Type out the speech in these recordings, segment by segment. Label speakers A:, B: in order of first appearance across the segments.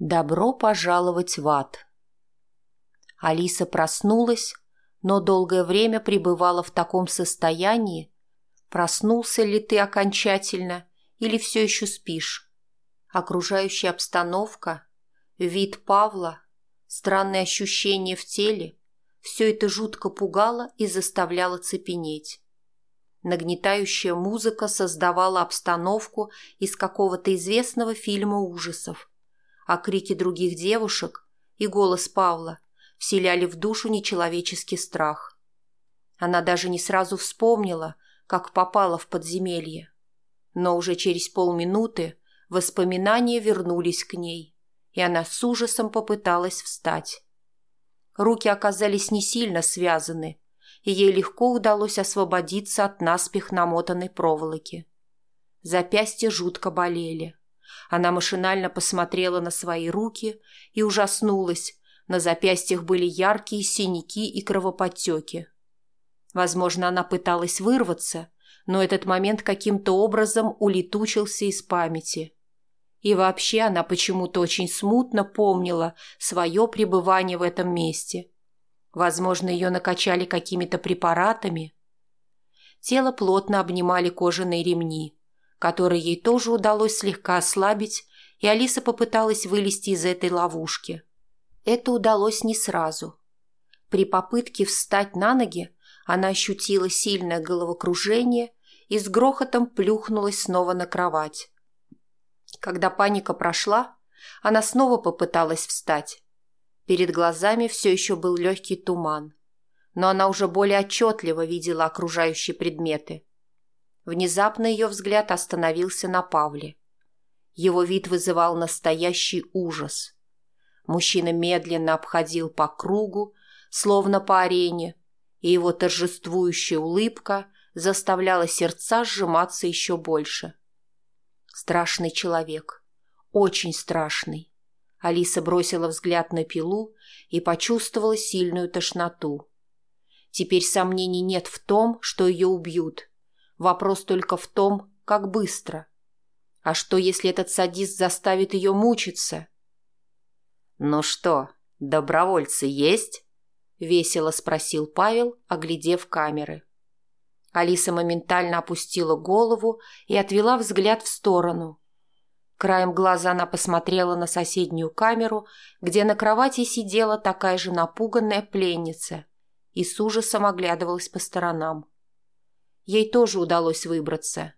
A: «Добро пожаловать в ад!» Алиса проснулась, но долгое время пребывала в таком состоянии. Проснулся ли ты окончательно или все еще спишь? Окружающая обстановка, вид Павла, странные ощущения в теле – все это жутко пугало и заставляло цепенеть. Нагнетающая музыка создавала обстановку из какого-то известного фильма ужасов – а крики других девушек и голос Павла вселяли в душу нечеловеческий страх. Она даже не сразу вспомнила, как попала в подземелье. Но уже через полминуты воспоминания вернулись к ней, и она с ужасом попыталась встать. Руки оказались не сильно связаны, и ей легко удалось освободиться от наспех намотанной проволоки. Запястья жутко болели. — она машинально посмотрела на свои руки и ужаснулась. На запястьях были яркие синяки и кровоподтеки. Возможно, она пыталась вырваться, но этот момент каким-то образом улетучился из памяти. И вообще она почему-то очень смутно помнила свое пребывание в этом месте. Возможно, ее накачали какими-то препаратами. Тело плотно обнимали кожаные ремни – который ей тоже удалось слегка ослабить, и Алиса попыталась вылезти из этой ловушки. Это удалось не сразу. При попытке встать на ноги она ощутила сильное головокружение и с грохотом плюхнулась снова на кровать. Когда паника прошла, она снова попыталась встать. Перед глазами все еще был легкий туман, но она уже более отчетливо видела окружающие предметы – Внезапно ее взгляд остановился на Павле. Его вид вызывал настоящий ужас. Мужчина медленно обходил по кругу, словно по арене, и его торжествующая улыбка заставляла сердца сжиматься еще больше. Страшный человек. Очень страшный. Алиса бросила взгляд на пилу и почувствовала сильную тошноту. Теперь сомнений нет в том, что ее убьют – Вопрос только в том, как быстро. А что, если этот садист заставит ее мучиться? «Ну что, добровольцы есть?» — весело спросил Павел, оглядев камеры. Алиса моментально опустила голову и отвела взгляд в сторону. Краем глаза она посмотрела на соседнюю камеру, где на кровати сидела такая же напуганная пленница и с ужасом оглядывалась по сторонам. — Ей тоже удалось выбраться.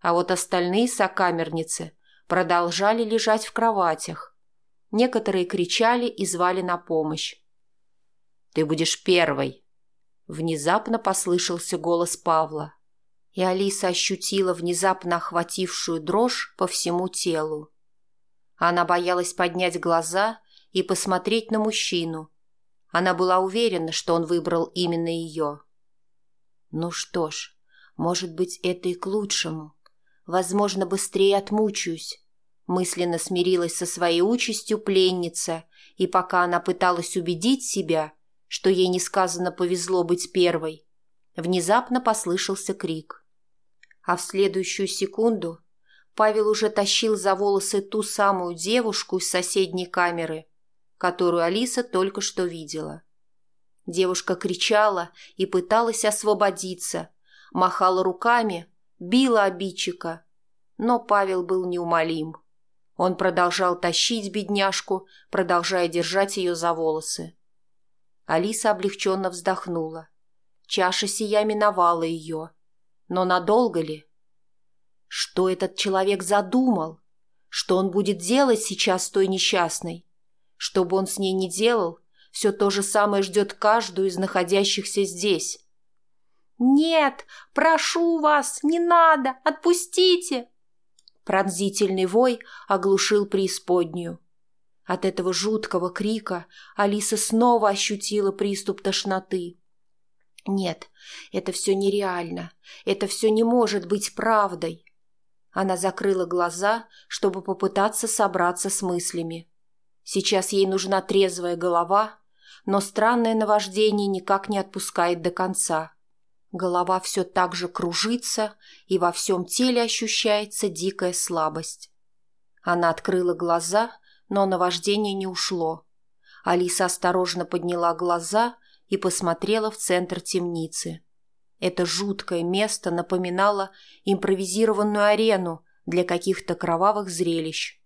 A: А вот остальные сокамерницы продолжали лежать в кроватях. Некоторые кричали и звали на помощь. «Ты будешь первой!» Внезапно послышался голос Павла. И Алиса ощутила внезапно охватившую дрожь по всему телу. Она боялась поднять глаза и посмотреть на мужчину. Она была уверена, что он выбрал именно ее. Ну что ж, может быть, это и к лучшему. Возможно, быстрее отмучусь. Мысленно смирилась со своей участью пленница, и пока она пыталась убедить себя, что ей несказанно повезло быть первой, внезапно послышался крик. А в следующую секунду Павел уже тащил за волосы ту самую девушку из соседней камеры, которую Алиса только что видела. Девушка кричала и пыталась освободиться – махал руками, била обидчика. Но Павел был неумолим. Он продолжал тащить бедняжку, продолжая держать ее за волосы. Алиса облегченно вздохнула. Чаша сия миновала ее. Но надолго ли? Что этот человек задумал? Что он будет делать сейчас с той несчастной? Что бы он с ней не делал, все то же самое ждет каждую из находящихся здесь. Нет, прошу вас, не надо, отпустите!» Пронзительный вой оглушил преисподнюю. От этого жуткого крика Алиса снова ощутила приступ тошноты. Нет, это все нереально, это все не может быть правдой. Она закрыла глаза, чтобы попытаться собраться с мыслями. Сейчас ей нужна трезвая голова, но странное наваждение никак не отпускает до конца. — Голова все так же кружится, и во всем теле ощущается дикая слабость. Она открыла глаза, но наваждение не ушло. Алиса осторожно подняла глаза и посмотрела в центр темницы. Это жуткое место напоминало импровизированную арену для каких-то кровавых зрелищ.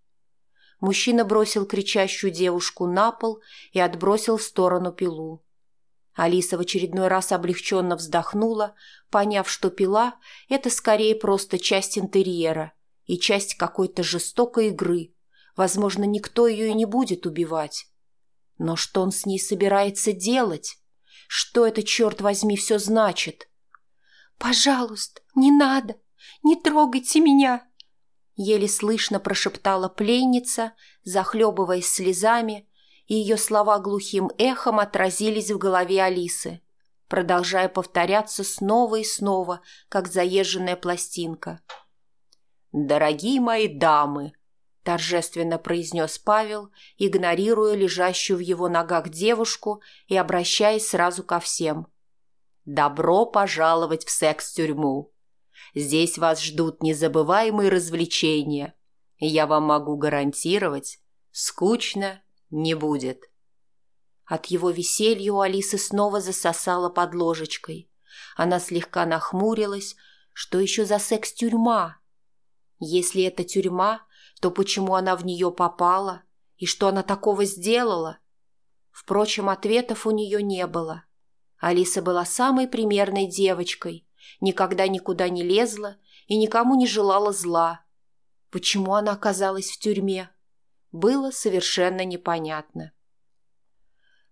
A: Мужчина бросил кричащую девушку на пол и отбросил в сторону пилу. Алиса в очередной раз облегченно вздохнула, поняв, что пила – это скорее просто часть интерьера и часть какой-то жестокой игры. Возможно, никто ее и не будет убивать. Но что он с ней собирается делать? Что это, черт возьми, все значит? «Пожалуйста, не надо! Не трогайте меня!» Еле слышно прошептала пленница, захлебываясь слезами – и ее слова глухим эхом отразились в голове Алисы, продолжая повторяться снова и снова, как заезженная пластинка. «Дорогие мои дамы!» – торжественно произнес Павел, игнорируя лежащую в его ногах девушку и обращаясь сразу ко всем. «Добро пожаловать в секс-тюрьму! Здесь вас ждут незабываемые развлечения, я вам могу гарантировать, скучно не будет». От его веселья у Алисы снова засосала под ложечкой. Она слегка нахмурилась, что еще за секс тюрьма. Если это тюрьма, то почему она в нее попала и что она такого сделала? Впрочем, ответов у нее не было. Алиса была самой примерной девочкой, никогда никуда не лезла и никому не желала зла. Почему она оказалась в тюрьме? было совершенно непонятно.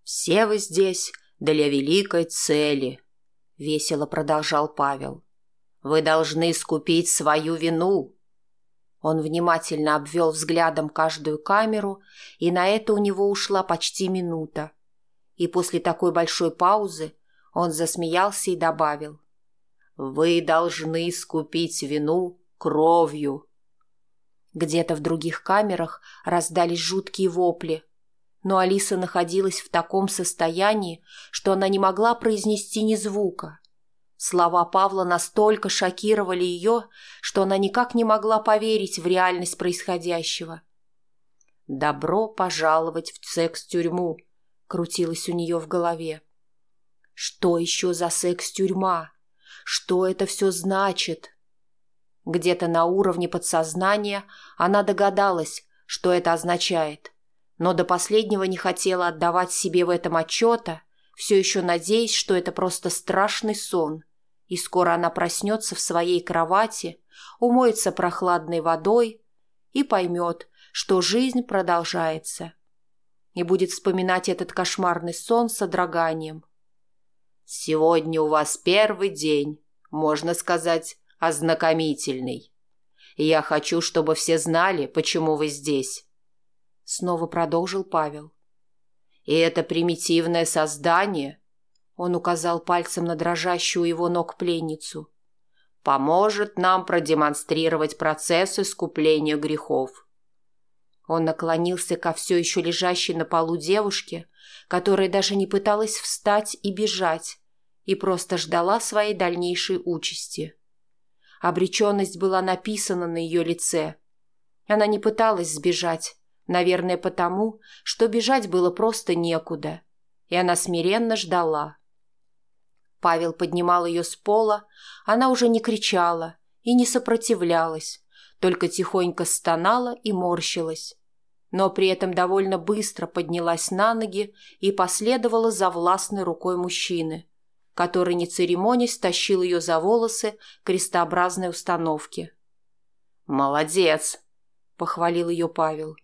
A: «Все вы здесь для великой цели», — весело продолжал Павел. «Вы должны скупить свою вину». Он внимательно обвел взглядом каждую камеру, и на это у него ушла почти минута. И после такой большой паузы он засмеялся и добавил. «Вы должны скупить вину кровью». Где-то в других камерах раздались жуткие вопли. Но Алиса находилась в таком состоянии, что она не могла произнести ни звука. Слова Павла настолько шокировали ее, что она никак не могла поверить в реальность происходящего. «Добро пожаловать в секс-тюрьму», — крутилось у нее в голове. «Что еще за секс-тюрьма? Что это все значит?» Где-то на уровне подсознания она догадалась, что это означает, но до последнего не хотела отдавать себе в этом отчета, все еще надеясь, что это просто страшный сон, и скоро она проснется в своей кровати, умоется прохладной водой и поймет, что жизнь продолжается. И будет вспоминать этот кошмарный сон с одраганием. «Сегодня у вас первый день, можно сказать, ознакомительный. Я хочу, чтобы все знали, почему вы здесь. Снова продолжил Павел. И это примитивное создание, он указал пальцем на дрожащую его ног пленницу, поможет нам продемонстрировать процесс искупления грехов. Он наклонился ко все еще лежащей на полу девушке, которая даже не пыталась встать и бежать, и просто ждала своей дальнейшей участи. Обреченность была написана на ее лице. Она не пыталась сбежать, наверное, потому, что бежать было просто некуда. И она смиренно ждала. Павел поднимал ее с пола, она уже не кричала и не сопротивлялась, только тихонько стонала и морщилась но при этом довольно быстро поднялась на ноги и последовала за властной рукой мужчины, который, не церемонясь, тащил ее за волосы крестообразной установки. «Молодец!» – похвалил ее Павел.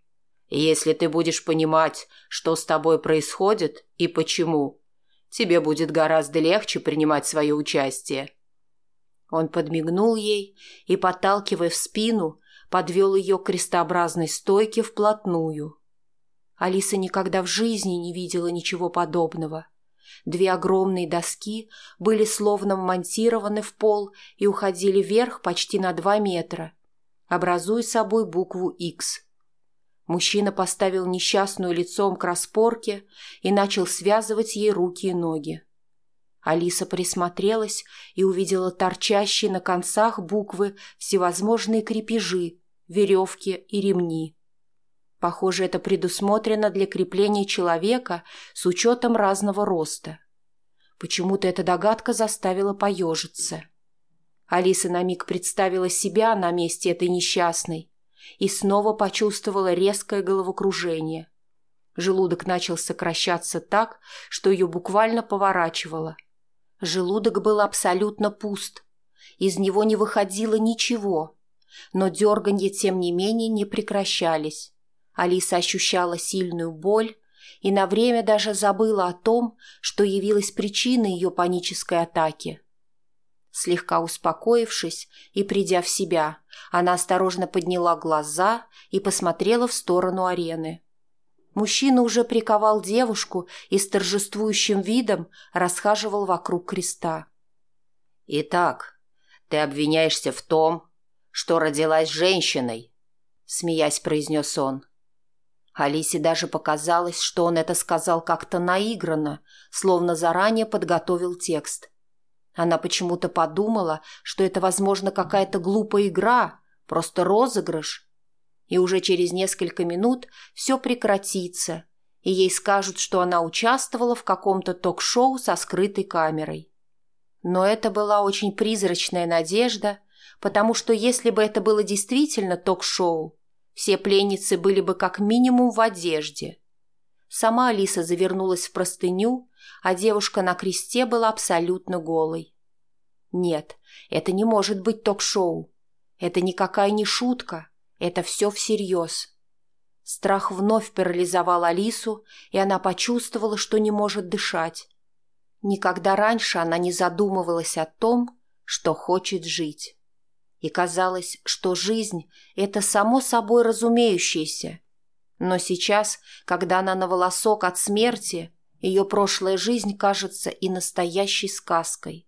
A: «Если ты будешь понимать, что с тобой происходит и почему, тебе будет гораздо легче принимать свое участие». Он подмигнул ей и, подталкивая в спину, подвел ее к крестообразной стойке вплотную. Алиса никогда в жизни не видела ничего подобного – Две огромные доски были словно вмонтированы в пол и уходили вверх почти на два метра, образуя собой букву X. Мужчина поставил несчастную лицом к распорке и начал связывать ей руки и ноги. Алиса присмотрелась и увидела торчащие на концах буквы всевозможные крепежи, веревки и ремни. Похоже, это предусмотрено для крепления человека с учетом разного роста. Почему-то эта догадка заставила поежиться. Алиса на миг представила себя на месте этой несчастной и снова почувствовала резкое головокружение. Желудок начал сокращаться так, что ее буквально поворачивало. Желудок был абсолютно пуст. Из него не выходило ничего, но дерганье, тем не менее, не прекращались. Алиса ощущала сильную боль и на время даже забыла о том, что явилась причиной ее панической атаки. Слегка успокоившись и придя в себя, она осторожно подняла глаза и посмотрела в сторону арены. Мужчина уже приковал девушку и с торжествующим видом расхаживал вокруг креста.
B: «Итак, ты обвиняешься в том, что родилась женщиной», — смеясь произнес он.
A: — Алисе даже показалось, что он это сказал как-то наигранно, словно заранее подготовил текст. Она почему-то подумала, что это, возможно, какая-то глупая игра, просто розыгрыш. И уже через несколько минут все прекратится, и ей скажут, что она участвовала в каком-то ток-шоу со скрытой камерой. Но это была очень призрачная надежда, потому что если бы это было действительно ток-шоу, все пленницы были бы как минимум в одежде. Сама Алиса завернулась в простыню, а девушка на кресте была абсолютно голой. Нет, это не может быть ток-шоу. Это никакая не шутка. Это все всерьез. Страх вновь парализовал Алису, и она почувствовала, что не может дышать. Никогда раньше она не задумывалась о том, что хочет жить и казалось, что жизнь – это само собой разумеющееся. Но сейчас, когда она на волосок от смерти, ее прошлая жизнь кажется и настоящей сказкой.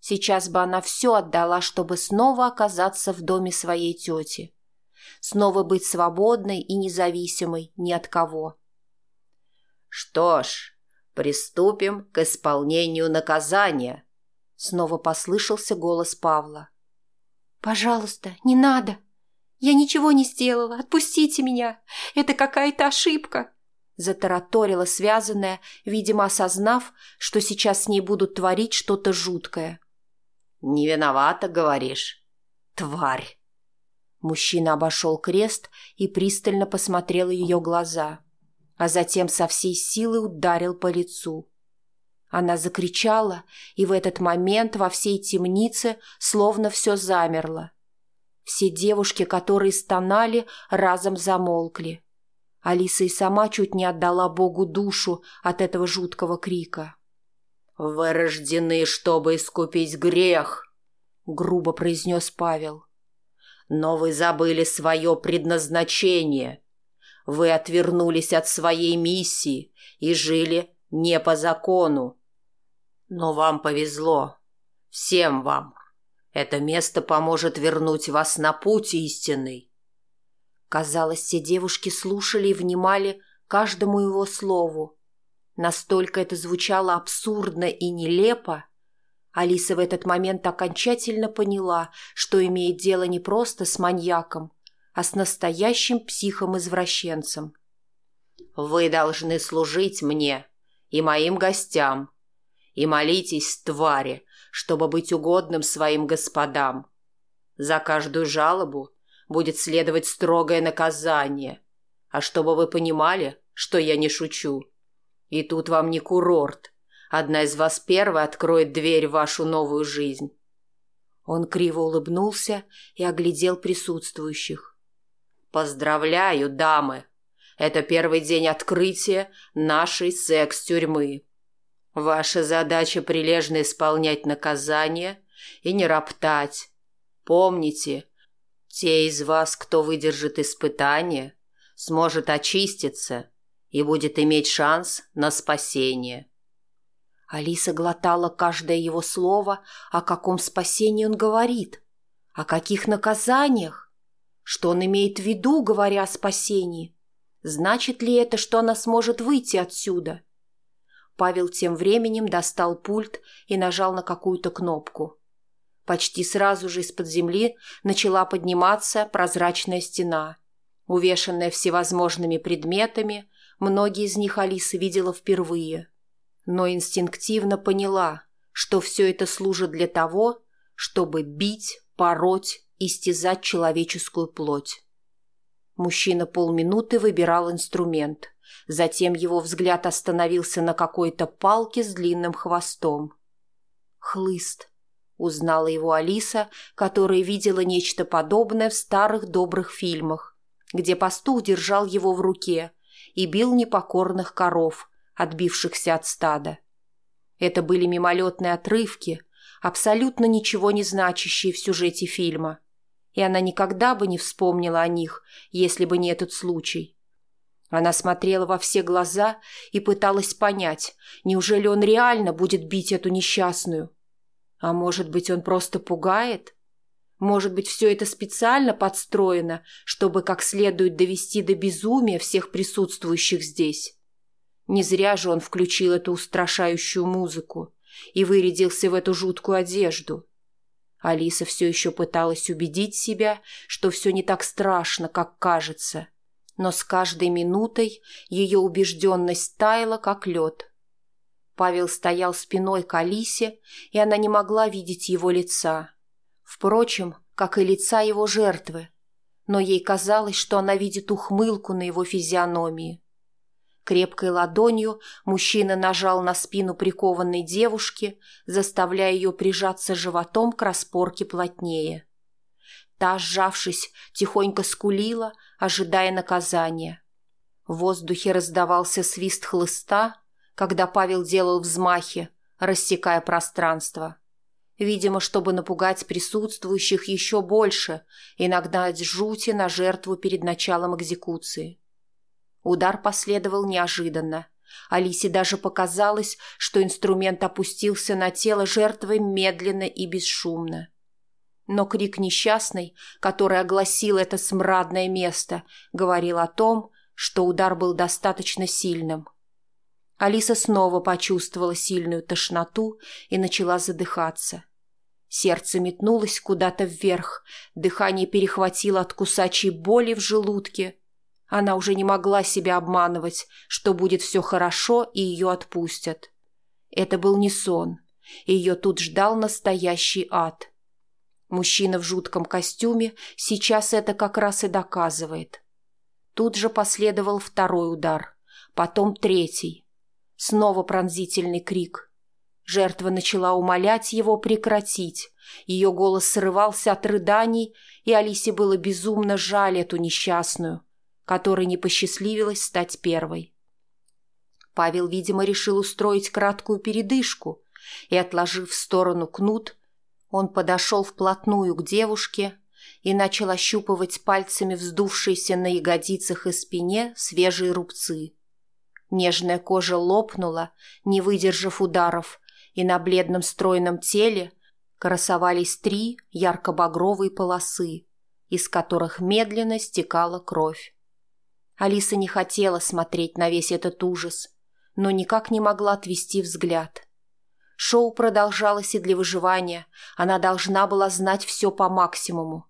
A: Сейчас бы она все отдала, чтобы снова оказаться в доме своей тети. Снова быть свободной и независимой ни от кого.
B: «Что ж, приступим к исполнению наказания», — снова послышался голос Павла.
C: — «Пожалуйста, не надо! Я ничего не сделала! Отпустите меня! Это какая-то ошибка!»
A: Затараторила связанная, видимо, осознав, что сейчас с ней будут творить что-то жуткое.
B: «Не виновата, говоришь? Тварь!»
A: Мужчина обошел крест и пристально посмотрел ее глаза, а затем со всей силы ударил по лицу. Она закричала, и в этот момент во всей темнице словно все замерло. Все девушки, которые стонали, разом замолкли. Алиса и сама чуть не отдала Богу душу от этого жуткого крика.
B: «Вы рождены, чтобы искупить грех», — грубо произнес Павел. «Но вы забыли свое предназначение. Вы отвернулись от своей миссии и жили не по закону. Но вам повезло. Всем вам. Это место поможет вернуть вас на путь истинный.
A: Казалось, все девушки слушали и внимали каждому его слову. Настолько это звучало абсурдно и нелепо, Алиса в этот момент окончательно поняла, что имеет дело не просто с маньяком, а с настоящим психом-извращенцем.
B: «Вы должны служить мне и моим гостям», и молитесь, твари, чтобы быть угодным своим господам. За каждую жалобу будет следовать строгое наказание. А чтобы вы понимали, что я не шучу. И тут вам не курорт. Одна из вас первой откроет дверь в вашу новую жизнь.
A: Он криво улыбнулся и оглядел присутствующих.
B: «Поздравляю, дамы! Это первый день открытия нашей секс-тюрьмы. Ваша задача прилежно исполнять наказание и не роптать. Помните, те из вас, кто выдержит испытание, сможет очиститься и будет иметь шанс на спасение.
A: Алиса глотала каждое его слово, о каком спасении он говорит, о каких наказаниях, что он имеет в виду, говоря о спасении. Значит ли это, что она сможет выйти отсюда? — Павел тем временем достал пульт и нажал на какую-то кнопку. Почти сразу же из-под земли начала подниматься прозрачная стена, увешанная всевозможными предметами, многие из них Алиса видела впервые. Но инстинктивно поняла, что все это служит для того, чтобы бить, пороть, истязать человеческую плоть. Мужчина полминуты выбирал инструмент – Затем его взгляд остановился на какой-то палке с длинным хвостом. «Хлыст», — узнала его Алиса, которая видела нечто подобное в старых добрых фильмах, где пастух держал его в руке и бил непокорных коров, отбившихся от стада. Это были мимолетные отрывки, абсолютно ничего не значащие в сюжете фильма, и она никогда бы не вспомнила о них, если бы не этот случай. Она смотрела во все глаза и пыталась понять, неужели он реально будет бить эту несчастную? А может быть, он просто пугает? Может быть, все это специально подстроено, чтобы как следует довести до безумия всех присутствующих здесь? Не зря же он включил эту устрашающую музыку и вырядился в эту жуткую одежду. Алиса все еще пыталась убедить себя, что все не так страшно, как кажется – но с каждой минутой ее убежденность таяла, как лед. Павел стоял спиной к Алисе, и она не могла видеть его лица. Впрочем, как и лица его жертвы. Но ей казалось, что она видит ухмылку на его физиономии. Крепкой ладонью мужчина нажал на спину прикованной девушки, заставляя ее прижаться животом к распорке плотнее. Та, сжавшись, тихонько скулила, ожидая наказания. В воздухе раздавался свист хлыста, когда Павел делал взмахи, рассекая пространство. Видимо, чтобы напугать присутствующих еще больше и нагнать жути на жертву перед началом экзекуции. Удар последовал неожиданно. Алисе даже показалось, что инструмент опустился на тело жертвы медленно и бесшумно. — но крик несчастной, который огласил это смрадное место, говорил о том, что удар был достаточно сильным. Алиса снова почувствовала сильную тошноту и начала задыхаться. Сердце метнулось куда-то вверх, дыхание перехватило от кусачей боли в желудке. Она уже не могла себя обманывать, что будет все хорошо и ее отпустят. Это был не сон. Ее тут ждал настоящий ад. — Мужчина в жутком костюме сейчас это как раз и доказывает. Тут же последовал второй удар, потом третий. Снова пронзительный крик. Жертва начала умолять его прекратить. Ее голос срывался от рыданий, и Алисе было безумно жаль эту несчастную, которой не посчастливилось стать первой. Павел, видимо, решил устроить краткую передышку и, отложив в сторону кнут, он подошел вплотную к девушке и начал ощупывать пальцами вздувшиеся на ягодицах и спине свежие рубцы. Нежная кожа лопнула, не выдержав ударов, и на бледном стройном теле красовались три ярко-багровые полосы, из которых медленно стекала кровь. Алиса не хотела смотреть на весь этот ужас, но никак не могла отвести взгляд. Шоу продолжалось и для выживания. Она должна была знать все по максимуму.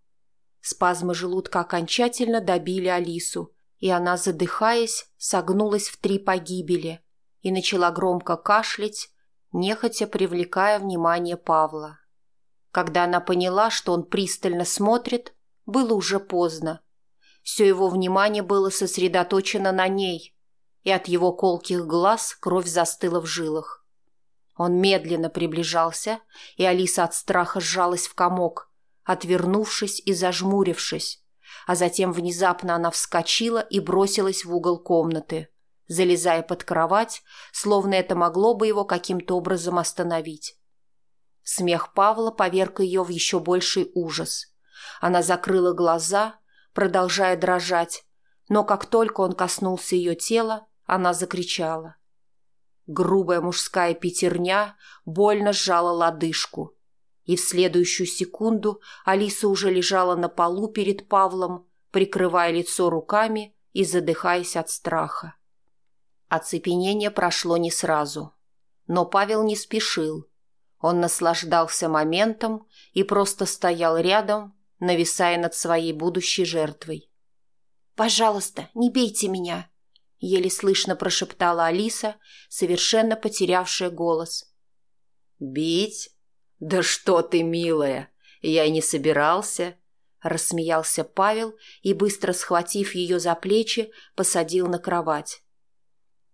A: Спазмы желудка окончательно добили Алису, и она, задыхаясь, согнулась в три погибели и начала громко кашлять, нехотя привлекая внимание Павла. Когда она поняла, что он пристально смотрит, было уже поздно. Все его внимание было сосредоточено на ней, и от его колких глаз кровь застыла в жилах. Он медленно приближался, и Алиса от страха сжалась в комок, отвернувшись и зажмурившись. А затем внезапно она вскочила и бросилась в угол комнаты, залезая под кровать, словно это могло бы его каким-то образом остановить. Смех Павла поверг ее в еще больший ужас. Она закрыла глаза, продолжая дрожать, но как только он коснулся ее тела, она закричала. Грубая мужская пятерня больно сжала лодыжку. И в следующую секунду Алиса уже лежала на полу перед Павлом, прикрывая лицо руками и задыхаясь от страха. Оцепенение прошло не сразу. Но Павел не спешил. Он наслаждался моментом и просто стоял рядом, нависая над своей будущей жертвой.
C: «Пожалуйста, не бейте меня!» — еле слышно прошептала Алиса, совершенно потерявшая голос.
B: «Бить? Да что ты, милая! Я и не собирался!» Рассмеялся Павел и, быстро схватив ее за плечи, посадил на кровать.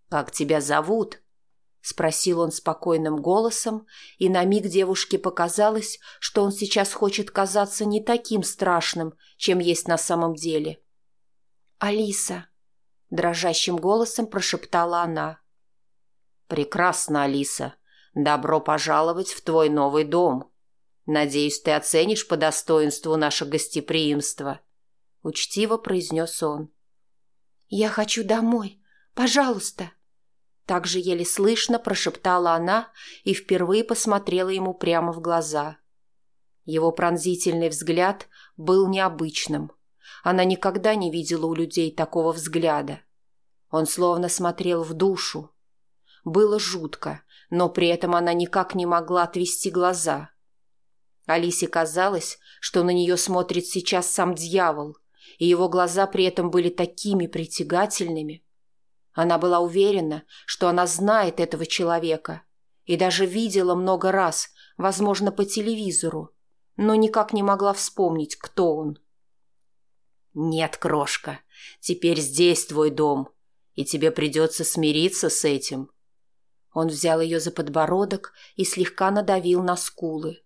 B: «Как тебя зовут?» — спросил он спокойным голосом, и на миг девушке показалось, что он сейчас хочет казаться не таким страшным, чем есть на самом деле.
C: «Алиса», Дрожащим голосом прошептала она.
B: «Прекрасно, Алиса. Добро пожаловать в твой новый дом. Надеюсь, ты оценишь по достоинству наше гостеприимство», — учтиво произнес он.
C: «Я хочу домой. Пожалуйста». Так же еле слышно прошептала она и впервые посмотрела ему прямо в глаза. Его пронзительный взгляд был необычным — она никогда не видела у людей такого взгляда. Он словно смотрел в душу. Было жутко, но при этом она никак не могла отвести глаза. Алисе казалось, что на нее смотрит сейчас сам дьявол, и его глаза при этом были такими притягательными. Она была уверена, что она знает этого человека, и даже видела много раз, возможно, по телевизору, но никак не могла вспомнить, кто он. — «Нет, крошка, теперь здесь твой дом, и тебе придется смириться с этим». Он взял ее за подбородок и слегка надавил на скулы.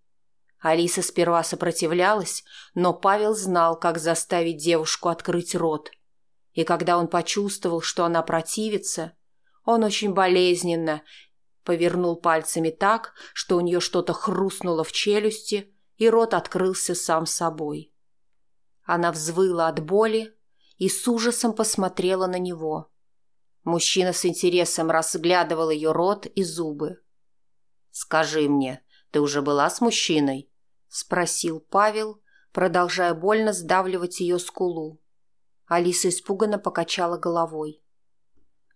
C: Алиса сперва сопротивлялась, но Павел знал, как заставить девушку открыть рот. И когда он почувствовал, что она противится, он очень болезненно повернул пальцами так, что у нее что-то хрустнуло в челюсти, и рот открылся сам собой. Она взвыла от боли и с ужасом посмотрела на него. Мужчина с интересом разглядывал ее рот и зубы. «Скажи мне, ты уже была с мужчиной?» – спросил Павел, продолжая больно сдавливать ее скулу. Алиса испуганно покачала головой.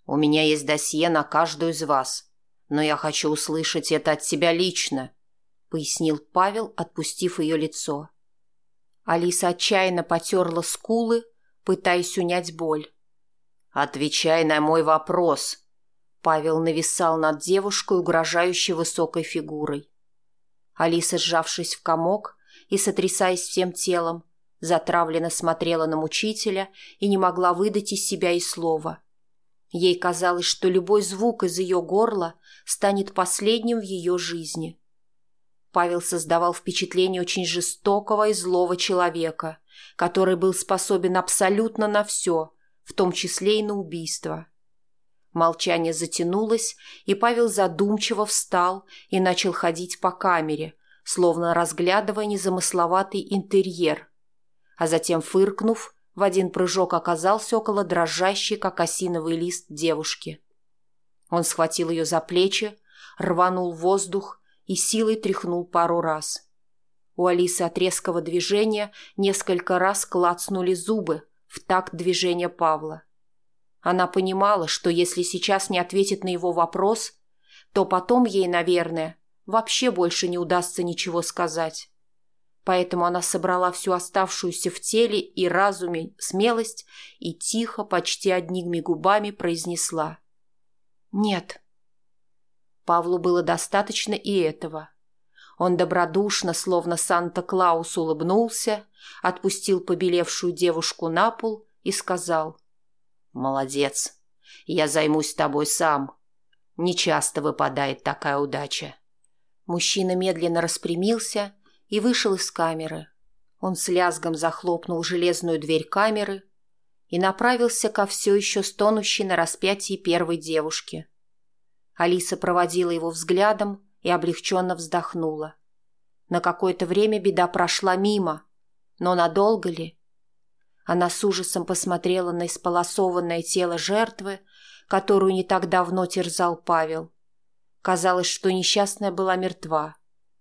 C: «У меня есть досье на каждую из вас, но я хочу услышать это от себя лично», – пояснил Павел, отпустив ее лицо. Алиса отчаянно потерла скулы, пытаясь унять боль. «Отвечай на мой вопрос!» Павел нависал над девушкой, угрожающей высокой фигурой. Алиса, сжавшись в комок и сотрясаясь всем телом, затравленно смотрела на мучителя и не могла выдать из себя и слова. Ей казалось, что любой звук из ее горла станет последним в ее жизни. Павел создавал впечатление очень жестокого и злого человека, который был способен абсолютно на все, в том числе и на убийство. Молчание затянулось, и Павел задумчиво встал и начал ходить по камере, словно разглядывая незамысловатый интерьер. А затем, фыркнув, в один прыжок оказался около дрожащей, как осиновый лист, девушки. Он схватил ее за плечи, рванул воздух и силой тряхнул пару раз. У Алисы от резкого движения несколько раз клацнули зубы в такт движения Павла. Она понимала, что если сейчас не ответит на его вопрос, то потом ей, наверное, вообще больше не удастся ничего сказать. Поэтому она собрала всю оставшуюся в теле и разуме смелость и тихо, почти одними губами произнесла «Нет». Павлу было достаточно и этого. Он добродушно, словно Санта-Клаус, улыбнулся, отпустил побелевшую девушку на пол и сказал. «Молодец. Я займусь тобой сам. Нечасто выпадает такая удача». Мужчина медленно распрямился и вышел из камеры. Он с лязгом захлопнул железную дверь камеры и направился ко все еще стонущей на распятии первой девушке. Алиса проводила его взглядом и облегченно вздохнула. На какое-то время беда прошла мимо, но надолго ли? Она с ужасом посмотрела на исполосованное тело жертвы, которую не так давно терзал Павел. Казалось, что несчастная была мертва.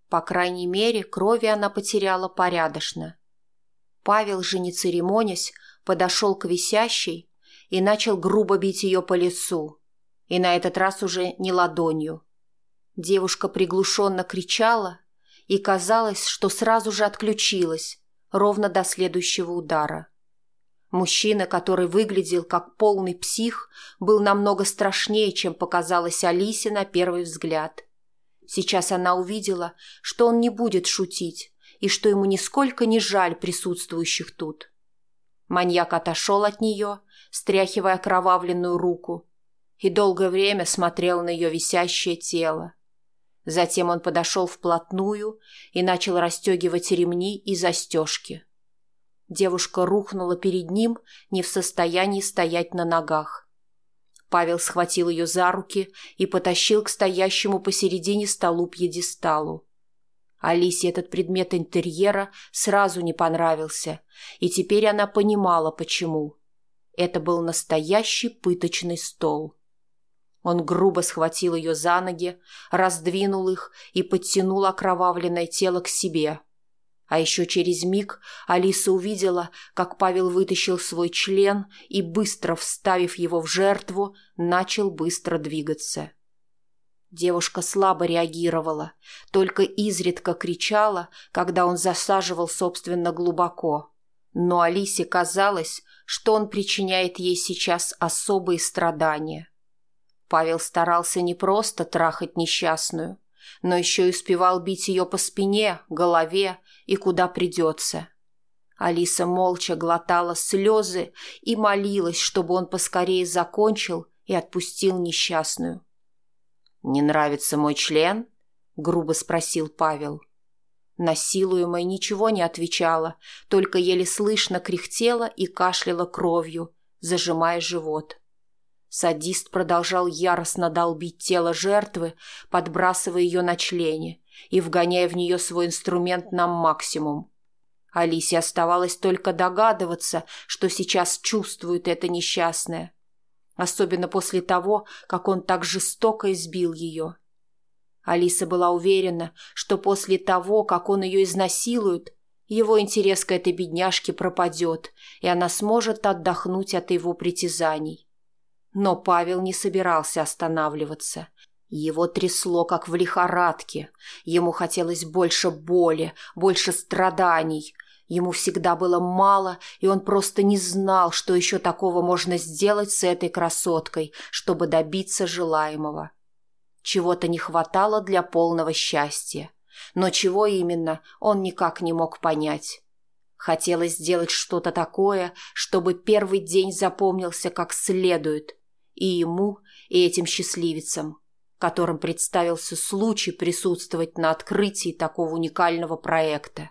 C: По крайней мере, крови она потеряла порядочно. Павел же, не церемонясь, подошел к висящей и начал грубо бить ее по лицу и на этот раз уже не ладонью. Девушка приглушенно кричала и казалось, что сразу же отключилась, ровно до следующего удара.
A: Мужчина, который выглядел как полный псих, был намного страшнее, чем показалось Алисе на первый взгляд. Сейчас она увидела, что он не будет шутить и что ему нисколько не жаль присутствующих тут. Маньяк отошел от нее, стряхивая кровавленную руку, и долгое время смотрел на ее висящее тело. Затем он подошел вплотную и начал расстегивать ремни и застежки. Девушка рухнула перед ним, не в состоянии стоять на ногах. Павел схватил ее за руки и потащил к стоящему посередине столу пьедесталу. Алисе этот предмет интерьера сразу не понравился, и теперь она понимала, почему. Это был настоящий пыточный стол. — он грубо схватил ее за ноги, раздвинул их и подтянул окровавленное тело к себе. А еще через миг Алиса увидела, как Павел вытащил свой член и, быстро вставив его в жертву, начал быстро двигаться. Девушка слабо реагировала, только изредка кричала, когда он засаживал, собственно, глубоко. Но Алисе казалось, что он причиняет ей сейчас особые страдания. Павел старался не просто трахать несчастную, но еще и успевал бить ее по спине, голове и куда придется. Алиса молча глотала слезы и молилась, чтобы он поскорее закончил и отпустил несчастную. «Не нравится мой член?» — грубо спросил Павел. Насилуемая ничего не отвечала, только еле слышно кряхтела и кашляла кровью, зажимая живот. Садист продолжал яростно долбить тело жертвы, подбрасывая ее на члене и вгоняя в нее свой инструмент на максимум. Алисе оставалось только догадываться, что сейчас чувствует это несчастное, особенно после того, как он так жестоко избил ее. Алиса была уверена, что после того, как он ее изнасилует, его интерес к этой бедняжке пропадет, и она сможет отдохнуть от его притязаний. Но Павел не собирался останавливаться. Его трясло, как в лихорадке. Ему хотелось больше боли, больше страданий. Ему всегда было мало, и он просто не знал, что еще такого можно сделать с этой красоткой, чтобы добиться желаемого. Чего-то не хватало для полного счастья. Но чего именно, он никак не мог понять. Хотелось сделать что-то такое, чтобы первый день запомнился как следует, и ему, и этим счастливицам, которым представился случай присутствовать на открытии такого уникального проекта.